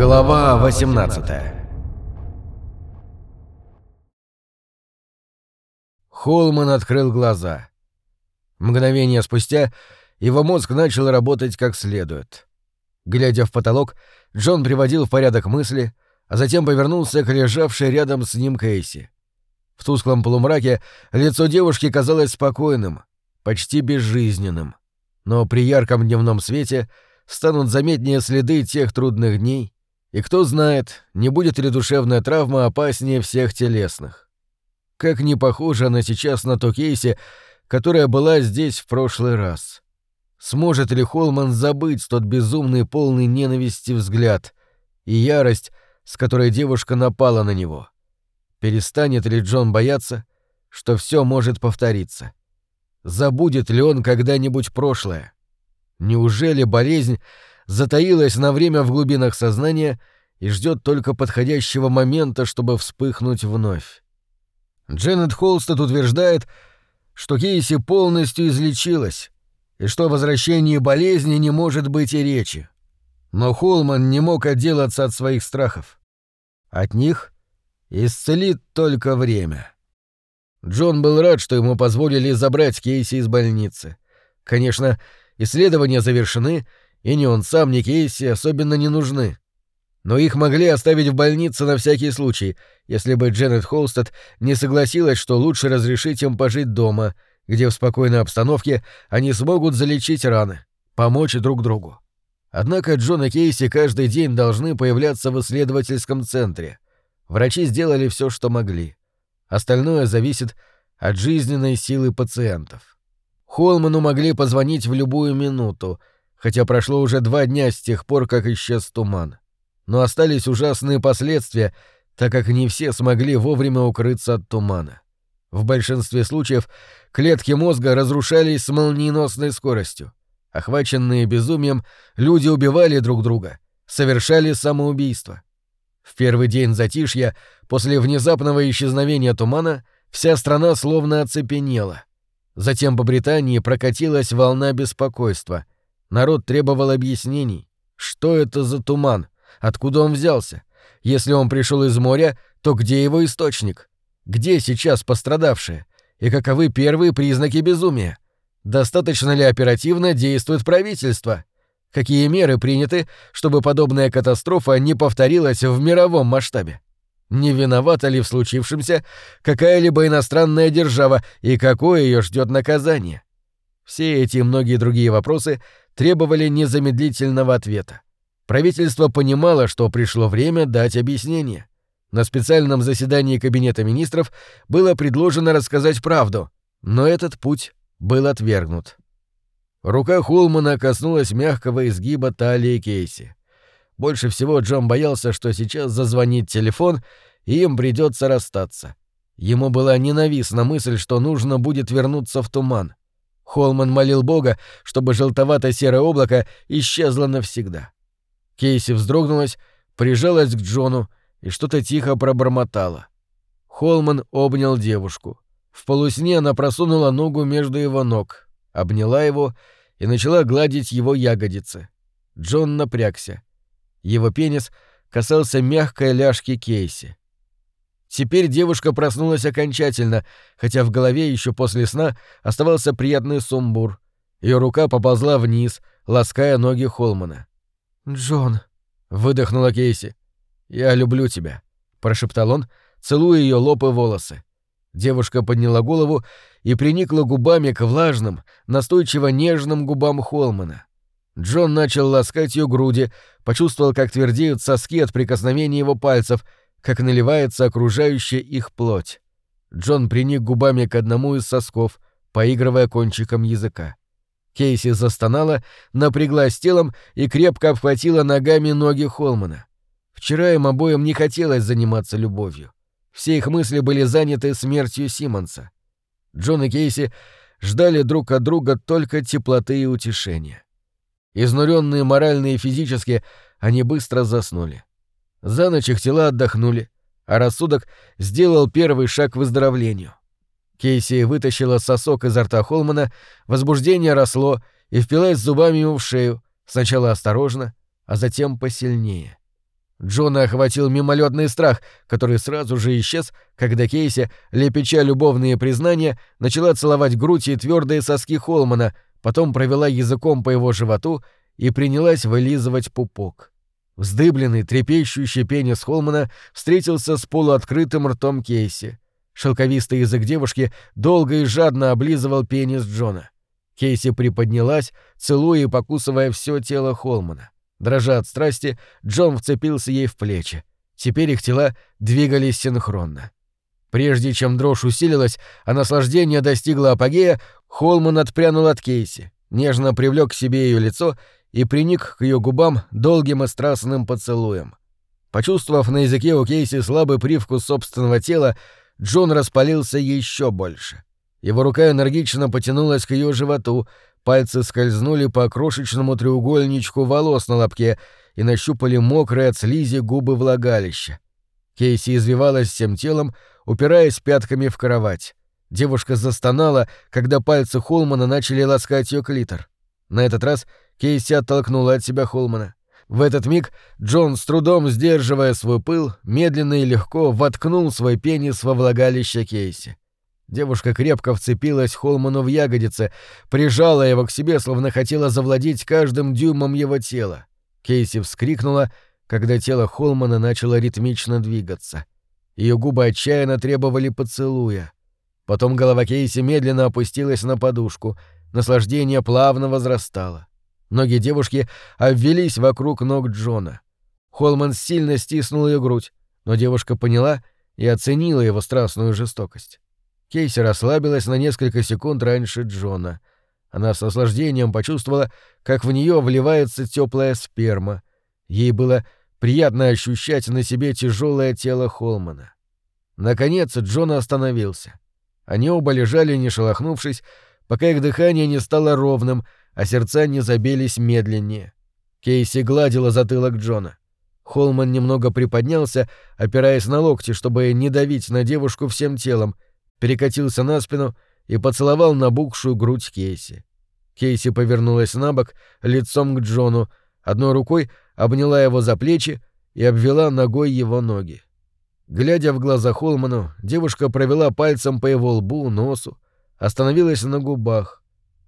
Глава 18 Холман открыл глаза. Мгновение спустя его мозг начал работать как следует. Глядя в потолок, Джон приводил в порядок мысли, а затем повернулся к лежавшей рядом с ним Кейси. В тусклом полумраке лицо девушки казалось спокойным, почти безжизненным. Но при ярком дневном свете станут заметнее следы тех трудных дней, и кто знает, не будет ли душевная травма опаснее всех телесных. Как не похожа она сейчас на ту Кейси, которая была здесь в прошлый раз. Сможет ли Холман забыть тот безумный полный ненависти взгляд и ярость, с которой девушка напала на него? Перестанет ли Джон бояться, что все может повториться? Забудет ли он когда-нибудь прошлое? Неужели болезнь затаилась на время в глубинах сознания и ждет только подходящего момента, чтобы вспыхнуть вновь? Дженнет Холстед утверждает, что Кейси полностью излечилась и что о возвращении болезни не может быть и речи. Но Холман не мог отделаться от своих страхов. От них исцелит только время. Джон был рад, что ему позволили забрать Кейси из больницы. Конечно, исследования завершены, и ни он сам, ни Кейси особенно не нужны. Но их могли оставить в больнице на всякий случай, если бы Дженнет Холстед не согласилась, что лучше разрешить им пожить дома, где в спокойной обстановке они смогут залечить раны, помочь друг другу. Однако Джон и Кейси каждый день должны появляться в исследовательском центре. Врачи сделали все, что могли. Остальное зависит от жизненной силы пациентов. Холману могли позвонить в любую минуту, хотя прошло уже два дня с тех пор, как исчез туман. Но остались ужасные последствия, так как не все смогли вовремя укрыться от тумана. В большинстве случаев клетки мозга разрушались с молниеносной скоростью. Охваченные безумием, люди убивали друг друга, совершали самоубийство. В первый день затишья, после внезапного исчезновения тумана, вся страна словно оцепенела. Затем по Британии прокатилась волна беспокойства. Народ требовал объяснений. Что это за туман? Откуда он взялся? Если он пришел из моря, то где его источник? Где сейчас пострадавшие? И каковы первые признаки безумия? Достаточно ли оперативно действует правительство? Какие меры приняты, чтобы подобная катастрофа не повторилась в мировом масштабе? Не виновата ли в случившемся какая-либо иностранная держава и какое ее ждет наказание? Все эти и многие другие вопросы требовали незамедлительного ответа. Правительство понимало, что пришло время дать объяснение. На специальном заседании Кабинета министров было предложено рассказать правду, но этот путь был отвергнут. Рука Хулмана коснулась мягкого изгиба талии Кейси. Больше всего Джон боялся, что сейчас зазвонит телефон, и им придется расстаться. Ему была ненавистна мысль, что нужно будет вернуться в туман. Холман молил Бога, чтобы желтовато-серое облако исчезло навсегда. Кейси вздрогнулась, прижалась к Джону и что-то тихо пробормотала. Холман обнял девушку. В полусне она просунула ногу между его ног, обняла его и начала гладить его ягодицы. Джон напрягся. Его пенис касался мягкой ляжки Кейси. Теперь девушка проснулась окончательно, хотя в голове еще после сна оставался приятный сумбур. Ее рука поползла вниз, лаская ноги Холмана. «Джон», — выдохнула Кейси. «Я люблю тебя», — прошептал он, целуя ее лоб и волосы. Девушка подняла голову и приникла губами к влажным, настойчиво нежным губам Холмана. Джон начал ласкать ее груди, почувствовал, как твердеют соски от прикосновения его пальцев, как наливается окружающая их плоть. Джон приник губами к одному из сосков, поигрывая кончиком языка. Кейси застонала, напряглась телом и крепко обхватила ногами ноги Холмана. Вчера им обоим не хотелось заниматься любовью. Все их мысли были заняты смертью Симмонса. Джон и Кейси ждали друг от друга только теплоты и утешения. Изнуренные морально и физически, они быстро заснули. За ночь их тела отдохнули, а рассудок сделал первый шаг к выздоровлению. Кейси вытащила сосок изо рта Холмана, возбуждение росло и впилась зубами ему в шею, сначала осторожно, а затем посильнее. Джона охватил мимолетный страх, который сразу же исчез, когда Кейси, лепеча любовные признания, начала целовать грудь и твердые соски Холмана, потом провела языком по его животу и принялась вылизывать пупок. Вздыбленный, трепещущий пенис Холмана встретился с полуоткрытым ртом Кейси. Шелковистый язык девушки долго и жадно облизывал пенис Джона. Кейси приподнялась, целуя и покусывая все тело Холмана. Дрожа от страсти, Джон вцепился ей в плечи. Теперь их тела двигались синхронно. Прежде чем дрожь усилилась, а наслаждение достигло апогея, Холман отпрянул от Кейси, нежно привлек к себе ее лицо и приник к ее губам долгим и страстным поцелуем. Почувствовав на языке у Кейси слабый привкус собственного тела, Джон распалился еще больше. Его рука энергично потянулась к ее животу, Пальцы скользнули по крошечному треугольничку волос на лобке и нащупали мокрые от слизи губы влагалища. Кейси извивалась всем телом, упираясь пятками в кровать. Девушка застонала, когда пальцы Холмана начали ласкать ее клитор. На этот раз Кейси оттолкнула от себя Холмана. В этот миг Джон, с трудом сдерживая свой пыл, медленно и легко воткнул свой пенис во влагалище Кейси. Девушка крепко вцепилась Холману в ягодицы, прижала его к себе, словно хотела завладеть каждым дюймом его тела. Кейси вскрикнула, когда тело Холмана начало ритмично двигаться. Ее губы отчаянно требовали поцелуя. Потом голова Кейси медленно опустилась на подушку, наслаждение плавно возрастало. Ноги девушки обвелись вокруг ног Джона. Холман сильно стиснул ее грудь, но девушка поняла и оценила его страстную жестокость. Кейси расслабилась на несколько секунд раньше Джона. Она с наслаждением почувствовала, как в нее вливается теплая сперма. Ей было приятно ощущать на себе тяжелое тело Холмана. Наконец Джон остановился. Они оба лежали, не шелохнувшись, пока их дыхание не стало ровным, а сердца не забились медленнее. Кейси гладила затылок Джона. Холман немного приподнялся, опираясь на локти, чтобы не давить на девушку всем телом — перекатился на спину и поцеловал набухшую грудь Кейси. Кейси повернулась на бок, лицом к Джону, одной рукой обняла его за плечи и обвела ногой его ноги. Глядя в глаза Холману, девушка провела пальцем по его лбу, носу, остановилась на губах,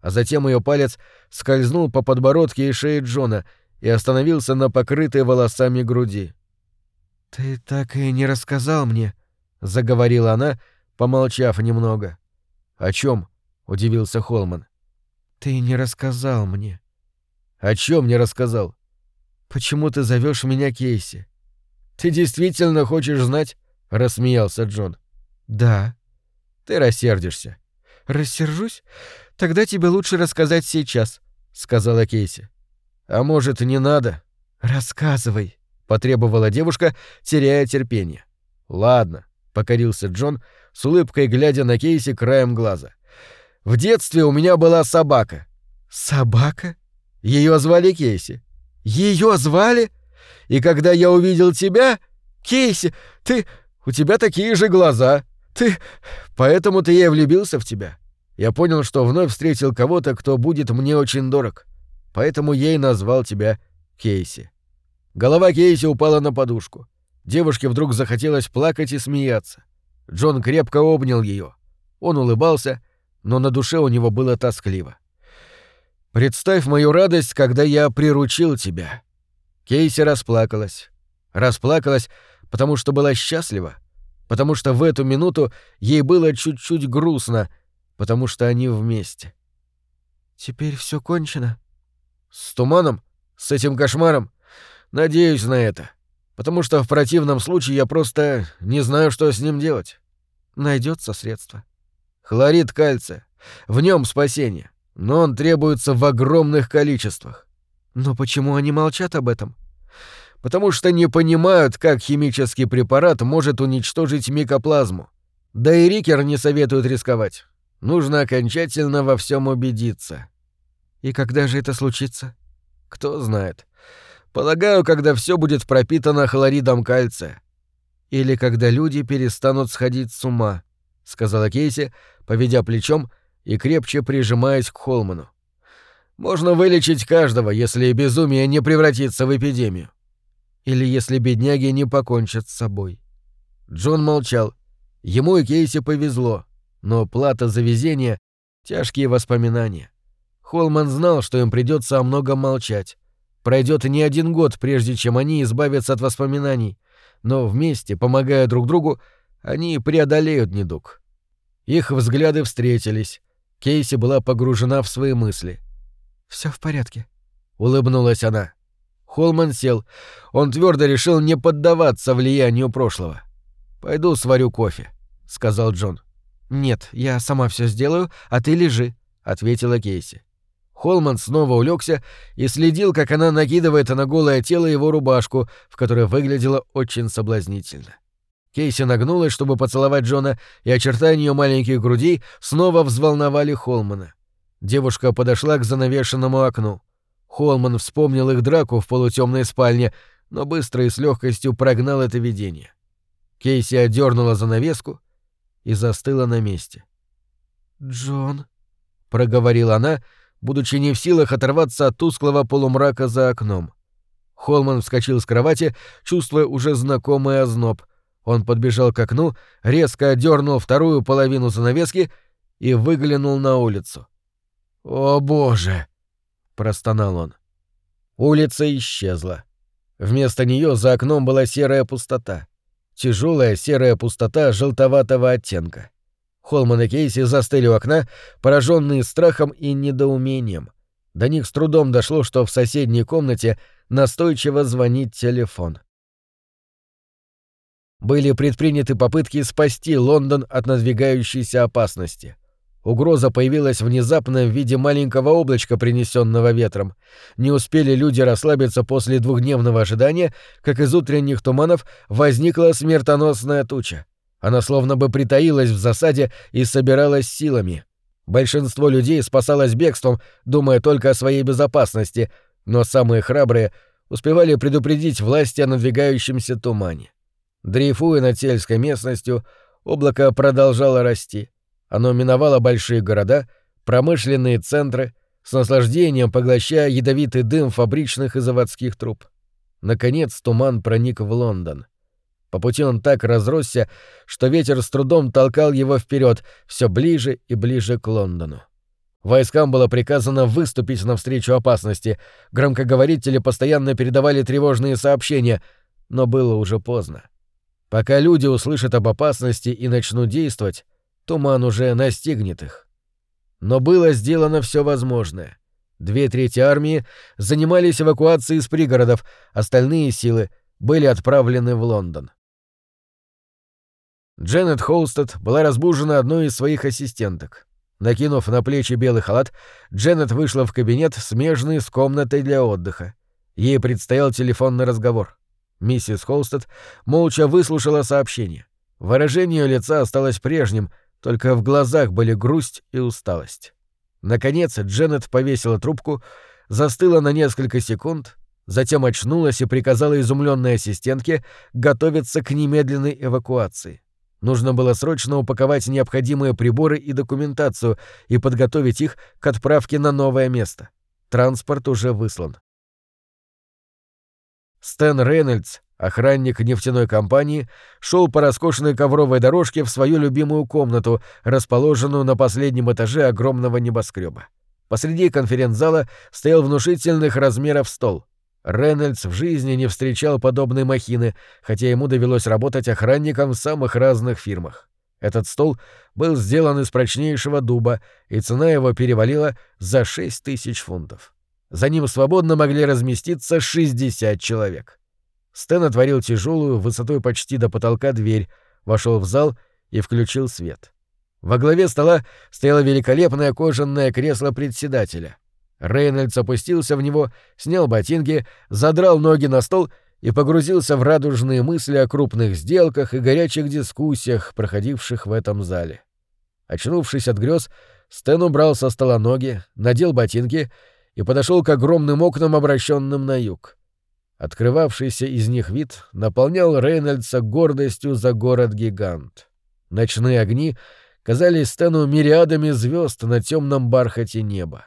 а затем ее палец скользнул по подбородке и шее Джона и остановился на покрытой волосами груди. «Ты так и не рассказал мне», — заговорила она, — помолчав немного. «О чем? удивился Холман. «Ты не рассказал мне». «О чем не рассказал?» «Почему ты зовешь меня Кейси?» «Ты действительно хочешь знать?» — рассмеялся Джон. «Да». «Ты рассердишься». «Рассержусь? Тогда тебе лучше рассказать сейчас», — сказала Кейси. «А может, не надо?» «Рассказывай», — потребовала девушка, теряя терпение. «Ладно», — покорился Джон, с улыбкой глядя на Кейси краем глаза. «В детстве у меня была собака». «Собака?» Ее звали Кейси. Ее звали? И когда я увидел тебя... Кейси, ты... У тебя такие же глаза. Ты... Поэтому-то я и влюбился в тебя. Я понял, что вновь встретил кого-то, кто будет мне очень дорог. Поэтому я и назвал тебя Кейси. Голова Кейси упала на подушку. Девушке вдруг захотелось плакать и смеяться. Джон крепко обнял ее. Он улыбался, но на душе у него было тоскливо. «Представь мою радость, когда я приручил тебя». Кейси расплакалась. Расплакалась, потому что была счастлива, потому что в эту минуту ей было чуть-чуть грустно, потому что они вместе. «Теперь все кончено?» «С туманом? С этим кошмаром? Надеюсь на это. Потому что в противном случае я просто не знаю, что с ним делать. Найдется средство. Хлорид кальция. В нем спасение. Но он требуется в огромных количествах. Но почему они молчат об этом? Потому что не понимают, как химический препарат может уничтожить микоплазму. Да и Рикер не советует рисковать. Нужно окончательно во всем убедиться. И когда же это случится? Кто знает. Полагаю, когда все будет пропитано хлоридом кальция. Или когда люди перестанут сходить с ума, сказала Кейси, поведя плечом и крепче прижимаясь к Холману. Можно вылечить каждого, если безумие не превратится в эпидемию. Или если бедняги не покончат с собой. Джон молчал. Ему и Кейси повезло, но плата за везение — тяжкие воспоминания. Холман знал, что им придется о многом молчать. Пройдет не один год, прежде чем они избавятся от воспоминаний, но вместе, помогая друг другу, они преодолеют недуг. Их взгляды встретились. Кейси была погружена в свои мысли. Все в порядке», — улыбнулась она. Холман сел. Он твердо решил не поддаваться влиянию прошлого. «Пойду сварю кофе», — сказал Джон. «Нет, я сама все сделаю, а ты лежи», — ответила Кейси. Холман снова улегся и следил, как она накидывает на голое тело его рубашку, в которой выглядела очень соблазнительно. Кейси нагнулась, чтобы поцеловать Джона, и очертания ее маленьких грудей снова взволновали Холмана. Девушка подошла к занавешенному окну. Холман вспомнил их драку в полутемной спальне, но быстро и с легкостью прогнал это видение. Кейси отдернула занавеску и застыла на месте. «Джон», — проговорила она, будучи не в силах оторваться от тусклого полумрака за окном. Холман вскочил с кровати, чувствуя уже знакомый озноб — он подбежал к окну, резко отдернул вторую половину занавески и выглянул на улицу. «О боже!» — простонал он. Улица исчезла. Вместо нее за окном была серая пустота. Тяжелая серая пустота желтоватого оттенка. Холман и Кейси застыли у окна, пораженные страхом и недоумением. До них с трудом дошло, что в соседней комнате настойчиво звонит телефон были предприняты попытки спасти Лондон от надвигающейся опасности. Угроза появилась внезапно в виде маленького облачка, принесенного ветром. Не успели люди расслабиться после двухдневного ожидания, как из утренних туманов возникла смертоносная туча. Она словно бы притаилась в засаде и собиралась силами. Большинство людей спасалось бегством, думая только о своей безопасности, но самые храбрые успевали предупредить власти о надвигающемся тумане. Дрейфуя над сельской местностью, облако продолжало расти. Оно миновало большие города, промышленные центры, с наслаждением поглощая ядовитый дым фабричных и заводских труб. Наконец туман проник в Лондон. По пути он так разросся, что ветер с трудом толкал его вперед, все ближе и ближе к Лондону. Войскам было приказано выступить навстречу опасности. Громкоговорители постоянно передавали тревожные сообщения, но было уже поздно. Пока люди услышат об опасности и начнут действовать, туман уже настигнет их. Но было сделано все возможное. Две трети армии занимались эвакуацией из пригородов, остальные силы были отправлены в Лондон. Дженнет Холстед была разбужена одной из своих ассистенток. Накинув на плечи белый халат, Дженнет вышла в кабинет, смежный с комнатой для отдыха. Ей предстоял телефонный разговор. Миссис Холстед молча выслушала сообщение. Выражение лица осталось прежним, только в глазах были грусть и усталость. Наконец Дженнет повесила трубку, застыла на несколько секунд, затем очнулась и приказала изумленной ассистентке готовиться к немедленной эвакуации. Нужно было срочно упаковать необходимые приборы и документацию и подготовить их к отправке на новое место. Транспорт уже выслан. Стэн Рейнольдс, охранник нефтяной компании, шел по роскошной ковровой дорожке в свою любимую комнату, расположенную на последнем этаже огромного небоскреба. Посреди конференц-зала стоял внушительных размеров стол. Рейнольдс в жизни не встречал подобной махины, хотя ему довелось работать охранником в самых разных фирмах. Этот стол был сделан из прочнейшего дуба, и цена его перевалила за 6 тысяч фунтов. За ним свободно могли разместиться 60 человек. Стэн отворил тяжелую, высотой почти до потолка дверь, вошел в зал и включил свет. Во главе стола стояло великолепное кожаное кресло председателя. Рейнольдс опустился в него, снял ботинки, задрал ноги на стол и погрузился в радужные мысли о крупных сделках и горячих дискуссиях, проходивших в этом зале. Очнувшись от грез, Стэн убрал со стола ноги, надел ботинки и подошел к огромным окнам, обращенным на юг. Открывавшийся из них вид наполнял Рейнольдса гордостью за город-гигант. Ночные огни казались Стэну мириадами звезд на темном бархате неба.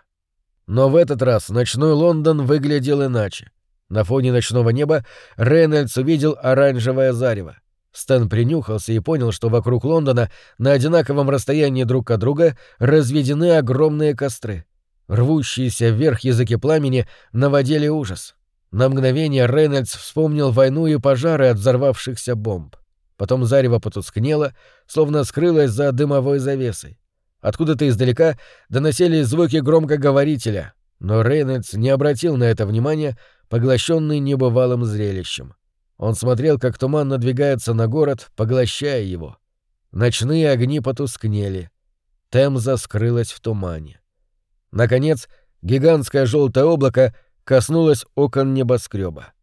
Но в этот раз ночной Лондон выглядел иначе. На фоне ночного неба Рейнольдс увидел оранжевое зарево. Стэн принюхался и понял, что вокруг Лондона на одинаковом расстоянии друг от друга разведены огромные костры. Рвущиеся вверх языки пламени наводили ужас. На мгновение Рейнольдс вспомнил войну и пожары от взорвавшихся бомб. Потом зарево потускнело, словно скрылось за дымовой завесой. Откуда-то издалека доносились звуки громкоговорителя, но Рейнольдс не обратил на это внимания, поглощенный небывалым зрелищем. Он смотрел, как туман надвигается на город, поглощая его. Ночные огни потускнели. Темза скрылась в тумане. Наконец, гигантское желтое облако коснулось окон небоскреба.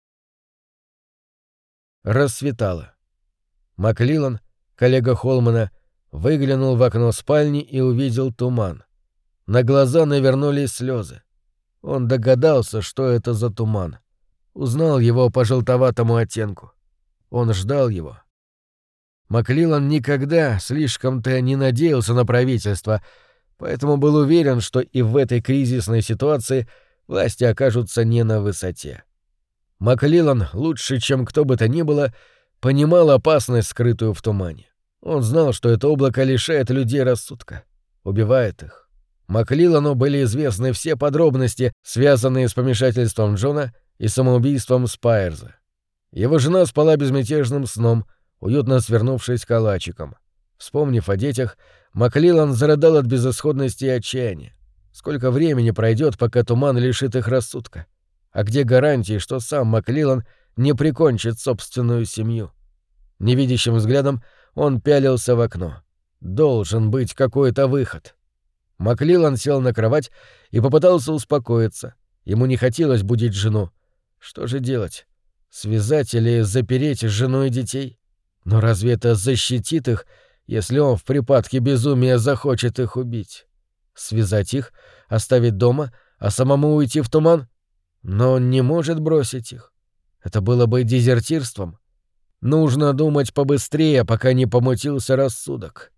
Рассветало. Маклилан, коллега Холмана, выглянул в окно спальни и увидел туман. На глаза навернулись слезы. Он догадался, что это за туман. Узнал его по желтоватому оттенку. Он ждал его. Маклилан никогда слишком-то не надеялся на правительство, поэтому был уверен, что и в этой кризисной ситуации власти окажутся не на высоте. Маклилан, лучше, чем кто бы то ни было, понимал опасность, скрытую в тумане. Он знал, что это облако лишает людей рассудка, убивает их. Маклилану были известны все подробности, связанные с помешательством Джона и самоубийством Спайерза. Его жена спала безмятежным сном, уютно свернувшись калачиком. Вспомнив о детях, Маклилан зарыдал от безысходности и отчаяния. Сколько времени пройдет, пока туман лишит их рассудка? А где гарантии, что сам Маклилан не прикончит собственную семью? Невидящим взглядом он пялился в окно. Должен быть какой-то выход. Маклилан сел на кровать и попытался успокоиться. Ему не хотелось будить жену. Что же делать? Связать или запереть жену и детей? Но разве это защитит их, если он в припадке безумия захочет их убить? Связать их, оставить дома, а самому уйти в туман? Но он не может бросить их. Это было бы дезертирством. Нужно думать побыстрее, пока не помутился рассудок.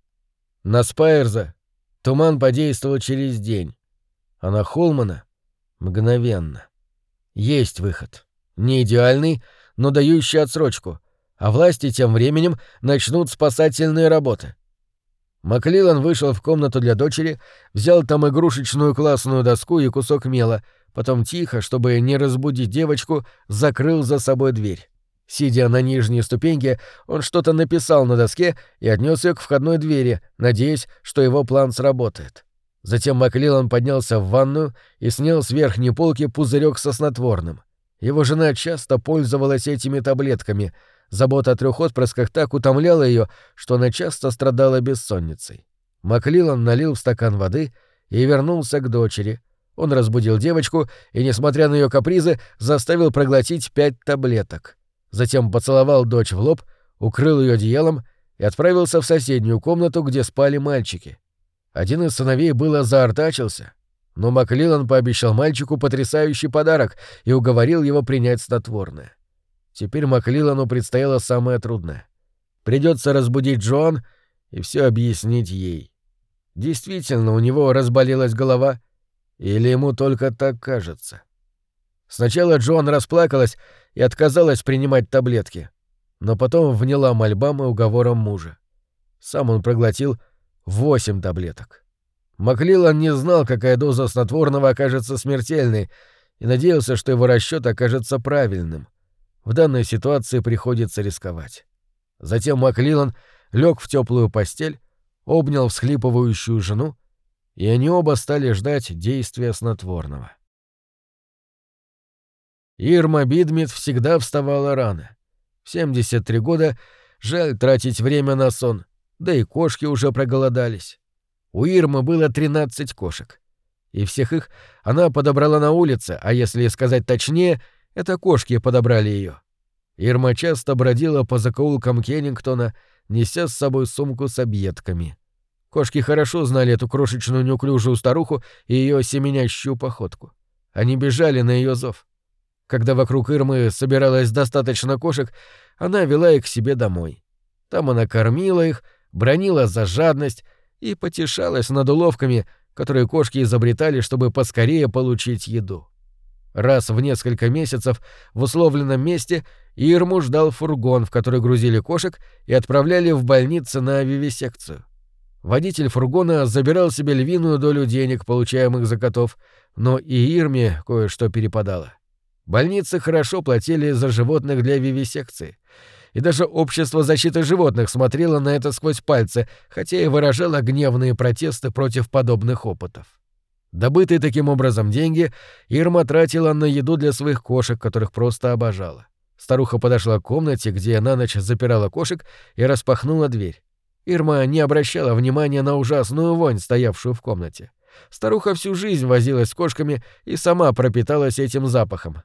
На Спайерза туман подействовал через день, а на Холмана — мгновенно. Есть выход. Не идеальный, но дающий отсрочку. А власти тем временем начнут спасательные работы. Маклилан вышел в комнату для дочери, взял там игрушечную классную доску и кусок мела, потом тихо, чтобы не разбудить девочку, закрыл за собой дверь. Сидя на нижней ступеньке, он что-то написал на доске и отнес ее к входной двери, надеясь, что его план сработает. Затем Маклилан поднялся в ванную и снял с верхней полки пузырек со снотворным. Его жена часто пользовалась этими таблетками. Забота о трех отпрысках так утомляла ее, что она часто страдала бессонницей. Маклилан налил в стакан воды и вернулся к дочери. Он разбудил девочку и, несмотря на ее капризы, заставил проглотить пять таблеток. Затем поцеловал дочь в лоб, укрыл ее одеялом и отправился в соседнюю комнату, где спали мальчики. Один из сыновей было заортачился, но Маклилан пообещал мальчику потрясающий подарок и уговорил его принять снотворное. Теперь Маклилану предстояло самое трудное. Придется разбудить Джоан и все объяснить ей. Действительно, у него разболелась голова, или ему только так кажется. Сначала Джоан расплакалась и отказалась принимать таблетки, но потом вняла мольбам и уговорам мужа. Сам он проглотил Восемь таблеток. Маклилан не знал, какая доза снотворного окажется смертельной, и надеялся, что его расчет окажется правильным. В данной ситуации приходится рисковать. Затем Маклилан лег в теплую постель, обнял всхлипывающую жену, и они оба стали ждать действия снотворного. Ирма Бидмит всегда вставала рано. В 73 года жаль тратить время на сон — да и кошки уже проголодались. У Ирмы было 13 кошек. И всех их она подобрала на улице, а если сказать точнее, это кошки подобрали ее. Ирма часто бродила по закоулкам Кеннингтона, неся с собой сумку с объедками. Кошки хорошо знали эту крошечную неуклюжую старуху и ее семенящую походку. Они бежали на ее зов. Когда вокруг Ирмы собиралось достаточно кошек, она вела их к себе домой. Там она кормила их, бронила за жадность и потешалась над уловками, которые кошки изобретали, чтобы поскорее получить еду. Раз в несколько месяцев в условленном месте Ирму ждал фургон, в который грузили кошек и отправляли в больницы на вивисекцию. Водитель фургона забирал себе львиную долю денег, получаемых за котов, но и Ирме кое-что перепадало. Больницы хорошо платили за животных для вивисекции. И даже общество защиты животных смотрело на это сквозь пальцы, хотя и выражало гневные протесты против подобных опытов. Добытые таким образом деньги Ирма тратила на еду для своих кошек, которых просто обожала. Старуха подошла к комнате, где на ночь запирала кошек, и распахнула дверь. Ирма не обращала внимания на ужасную вонь, стоявшую в комнате. Старуха всю жизнь возилась с кошками и сама пропиталась этим запахом.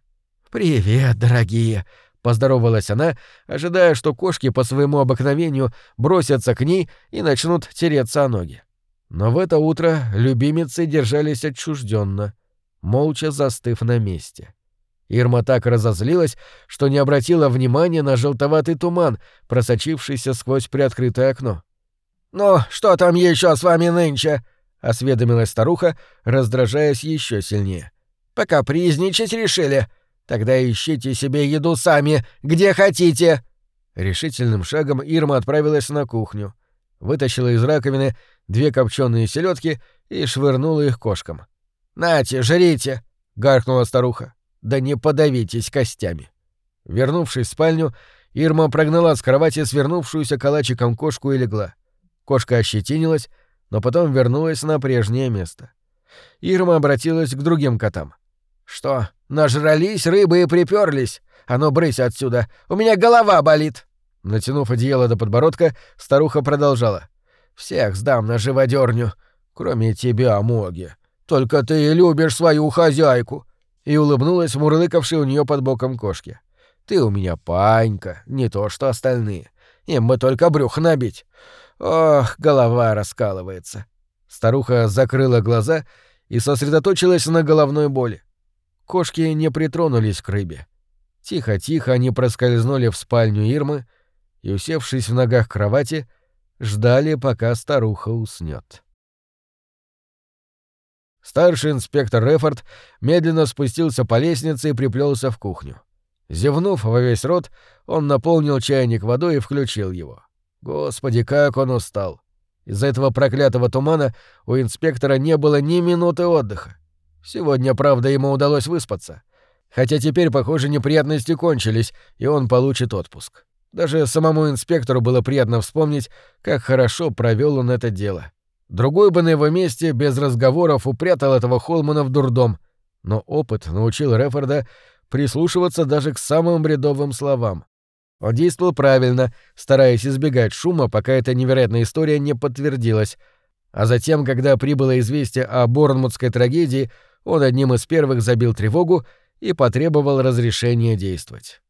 «Привет, дорогие!» — поздоровалась она, ожидая, что кошки по своему обыкновению бросятся к ней и начнут тереться о ноги. Но в это утро любимицы держались отчужденно, молча застыв на месте. Ирма так разозлилась, что не обратила внимания на желтоватый туман, просочившийся сквозь приоткрытое окно. «Ну, что там еще с вами нынче?» — осведомилась старуха, раздражаясь еще сильнее. «Пока призничать решили. Тогда ищите себе еду сами, где хотите!» Решительным шагом Ирма отправилась на кухню, вытащила из раковины две копченые селедки и швырнула их кошкам. «Нате, жрите!» — гаркнула старуха. «Да не подавитесь костями!» Вернувшись в спальню, Ирма прогнала с кровати свернувшуюся калачиком кошку и легла. Кошка ощетинилась, но потом вернулась на прежнее место. Ирма обратилась к другим котам. «Что, нажрались рыбы и приперлись? А ну, брысь отсюда! У меня голова болит!» Натянув одеяло до подбородка, старуха продолжала. Всех сдам на живодерню, кроме тебя, Моги. Только ты и любишь свою хозяйку. И улыбнулась мурлыкавшей у нее под боком кошки. Ты у меня панька, не то что остальные. Им бы только брюх набить. Ох, голова раскалывается. Старуха закрыла глаза и сосредоточилась на головной боли. Кошки не притронулись к рыбе. Тихо-тихо они проскользнули в спальню Ирмы и, усевшись в ногах кровати, ждали, пока старуха уснет. Старший инспектор Рефорд медленно спустился по лестнице и приплелся в кухню. Зевнув во весь рот, он наполнил чайник водой и включил его. Господи, как он устал! Из-за этого проклятого тумана у инспектора не было ни минуты отдыха. Сегодня, правда, ему удалось выспаться. Хотя теперь, похоже, неприятности кончились, и он получит отпуск. Даже самому инспектору было приятно вспомнить, как хорошо провел он это дело. Другой бы на его месте без разговоров упрятал этого Холмана в дурдом, но опыт научил Рефорда прислушиваться даже к самым бредовым словам. Он действовал правильно, стараясь избегать шума, пока эта невероятная история не подтвердилась, а затем, когда прибыло известие о Борнмутской трагедии, он одним из первых забил тревогу и потребовал разрешения действовать.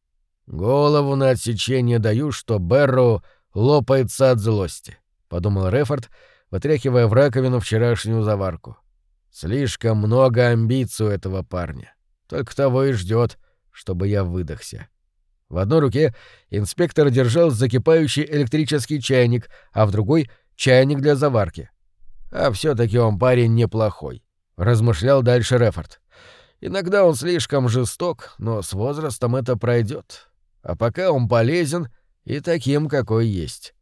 «Голову на отсечение даю, что Берроу лопается от злости», — подумал Рефорд, вытряхивая в раковину вчерашнюю заварку. «Слишком много амбиций у этого парня. Только того и ждет, чтобы я выдохся». В одной руке инспектор держал закипающий электрический чайник, а в другой — чайник для заварки. «А все таки он парень неплохой», — размышлял дальше Рефорд. «Иногда он слишком жесток, но с возрастом это пройдет а пока он полезен и таким, какой есть.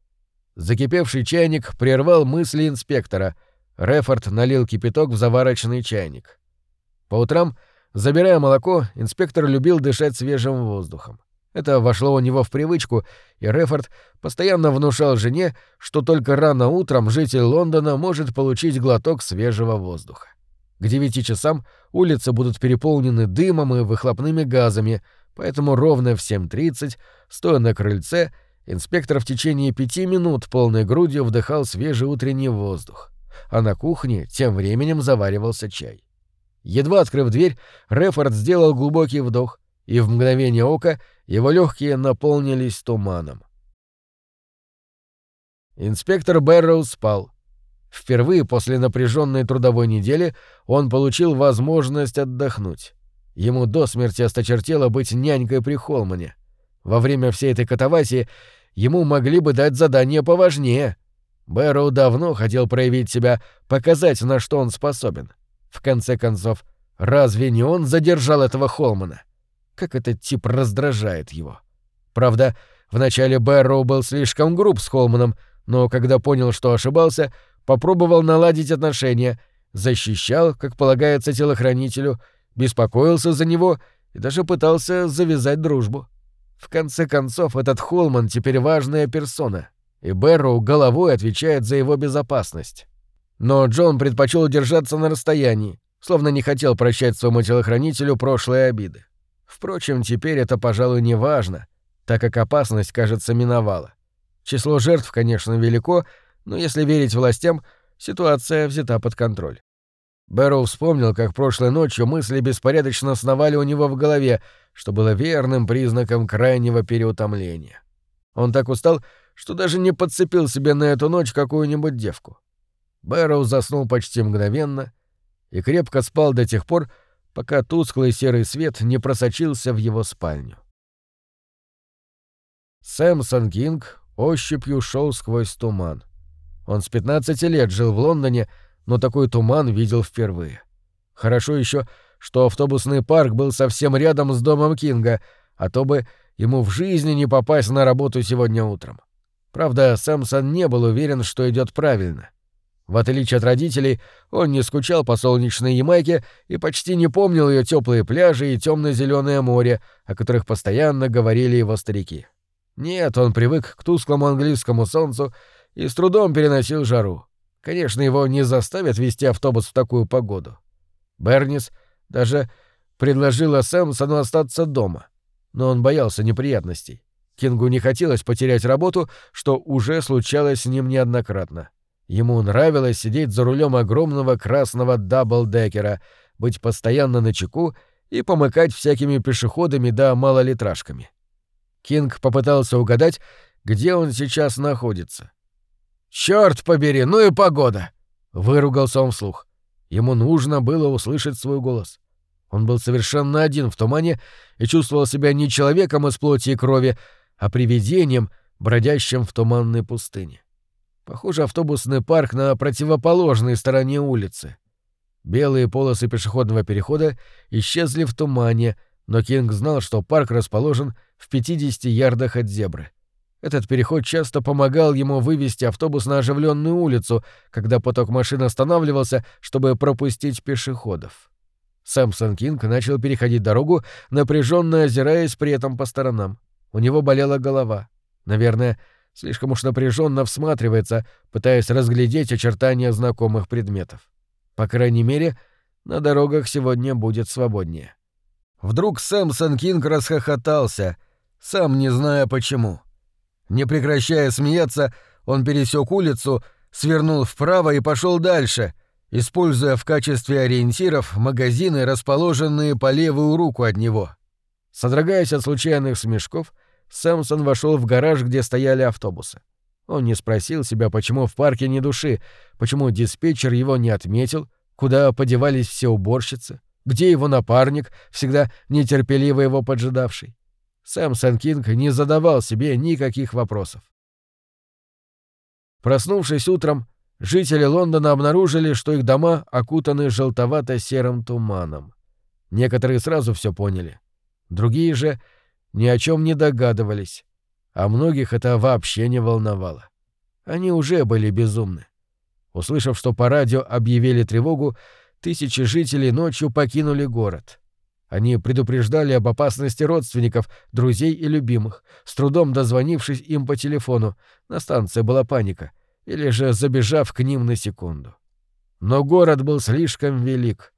Закипевший чайник прервал мысли инспектора. Рефорд налил кипяток в заварочный чайник. По утрам, забирая молоко, инспектор любил дышать свежим воздухом. Это вошло у него в привычку, и Рефорд постоянно внушал жене, что только рано утром житель Лондона может получить глоток свежего воздуха. К девяти часам улицы будут переполнены дымом и выхлопными газами, Поэтому ровно в 7.30, стоя на крыльце, инспектор в течение пяти минут полной грудью вдыхал свежий утренний воздух, а на кухне тем временем заваривался чай. Едва открыв дверь, Рефорд сделал глубокий вдох, и в мгновение ока его легкие наполнились туманом. Инспектор Бэрроу спал. Впервые после напряженной трудовой недели он получил возможность отдохнуть. Ему до смерти осточертело быть нянькой при Холмане. Во время всей этой катавасии ему могли бы дать задание поважнее. Бэрроу давно хотел проявить себя, показать, на что он способен. В конце концов, Разве не он задержал этого Холмана? Как этот тип раздражает его. Правда, вначале Бэрроу был слишком груб с Холманом, но когда понял, что ошибался, попробовал наладить отношения, защищал, как полагается телохранителю, беспокоился за него и даже пытался завязать дружбу. В конце концов, этот Холман теперь важная персона, и Бэрроу головой отвечает за его безопасность. Но Джон предпочел держаться на расстоянии, словно не хотел прощать своему телохранителю прошлые обиды. Впрочем, теперь это, пожалуй, не важно, так как опасность, кажется, миновала. Число жертв, конечно, велико, но если верить властям, ситуация взята под контроль. Бэрроу вспомнил, как прошлой ночью мысли беспорядочно сновали у него в голове, что было верным признаком крайнего переутомления. Он так устал, что даже не подцепил себе на эту ночь какую-нибудь девку. Бэрроу заснул почти мгновенно и крепко спал до тех пор, пока тусклый серый свет не просочился в его спальню. Сэмсон Кинг ощупью шел сквозь туман. Он с 15 лет жил в Лондоне, но такой туман видел впервые. Хорошо еще, что автобусный парк был совсем рядом с домом Кинга, а то бы ему в жизни не попасть на работу сегодня утром. Правда, Сэмсон не был уверен, что идет правильно. В отличие от родителей, он не скучал по солнечной Ямайке и почти не помнил ее теплые пляжи и темно-зеленое море, о которых постоянно говорили его старики. Нет, он привык к тусклому английскому солнцу и с трудом переносил жару. Конечно, его не заставят вести автобус в такую погоду. Бернис даже предложила Сэмсону остаться дома, но он боялся неприятностей. Кингу не хотелось потерять работу, что уже случалось с ним неоднократно. Ему нравилось сидеть за рулем огромного красного даблдекера, быть постоянно начеку и помыкать всякими пешеходами да малолитражками. Кинг попытался угадать, где он сейчас находится. «Чёрт побери, ну и погода!» — выругался он вслух. Ему нужно было услышать свой голос. Он был совершенно один в тумане и чувствовал себя не человеком из плоти и крови, а привидением, бродящим в туманной пустыне. Похоже, автобусный парк на противоположной стороне улицы. Белые полосы пешеходного перехода исчезли в тумане, но Кинг знал, что парк расположен в 50 ярдах от зебры. Этот переход часто помогал ему вывести автобус на оживленную улицу, когда поток машин останавливался, чтобы пропустить пешеходов. Сэмпсон Кинг начал переходить дорогу, напряженно озираясь при этом по сторонам. У него болела голова. Наверное, слишком уж напряженно всматривается, пытаясь разглядеть очертания знакомых предметов. По крайней мере, на дорогах сегодня будет свободнее. Вдруг Сэмсон Кинг расхохотался, сам не зная почему. Не прекращая смеяться, он пересек улицу, свернул вправо и пошел дальше, используя в качестве ориентиров магазины, расположенные по левую руку от него. Содрогаясь от случайных смешков, Сэмсон вошел в гараж, где стояли автобусы. Он не спросил себя, почему в парке ни души, почему диспетчер его не отметил, куда подевались все уборщицы, где его напарник, всегда нетерпеливо его поджидавший. Сэмсон Кинг не задавал себе никаких вопросов. Проснувшись утром, жители Лондона обнаружили, что их дома окутаны желтовато-серым туманом. Некоторые сразу все поняли. Другие же — ни о чем не догадывались, а многих это вообще не волновало. Они уже были безумны. Услышав, что по радио объявили тревогу, тысячи жителей ночью покинули город. Они предупреждали об опасности родственников, друзей и любимых, с трудом дозвонившись им по телефону. На станции была паника, или же забежав к ним на секунду. Но город был слишком велик,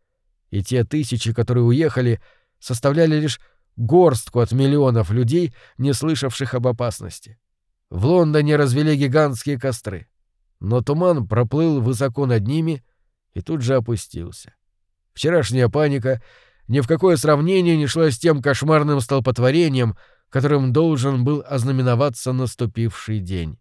и те тысячи, которые уехали, составляли лишь горстку от миллионов людей, не слышавших об опасности. В Лондоне развели гигантские костры, но туман проплыл высоко над ними и тут же опустился. Вчерашняя паника ни в какое сравнение не шла с тем кошмарным столпотворением, которым должен был ознаменоваться наступивший день.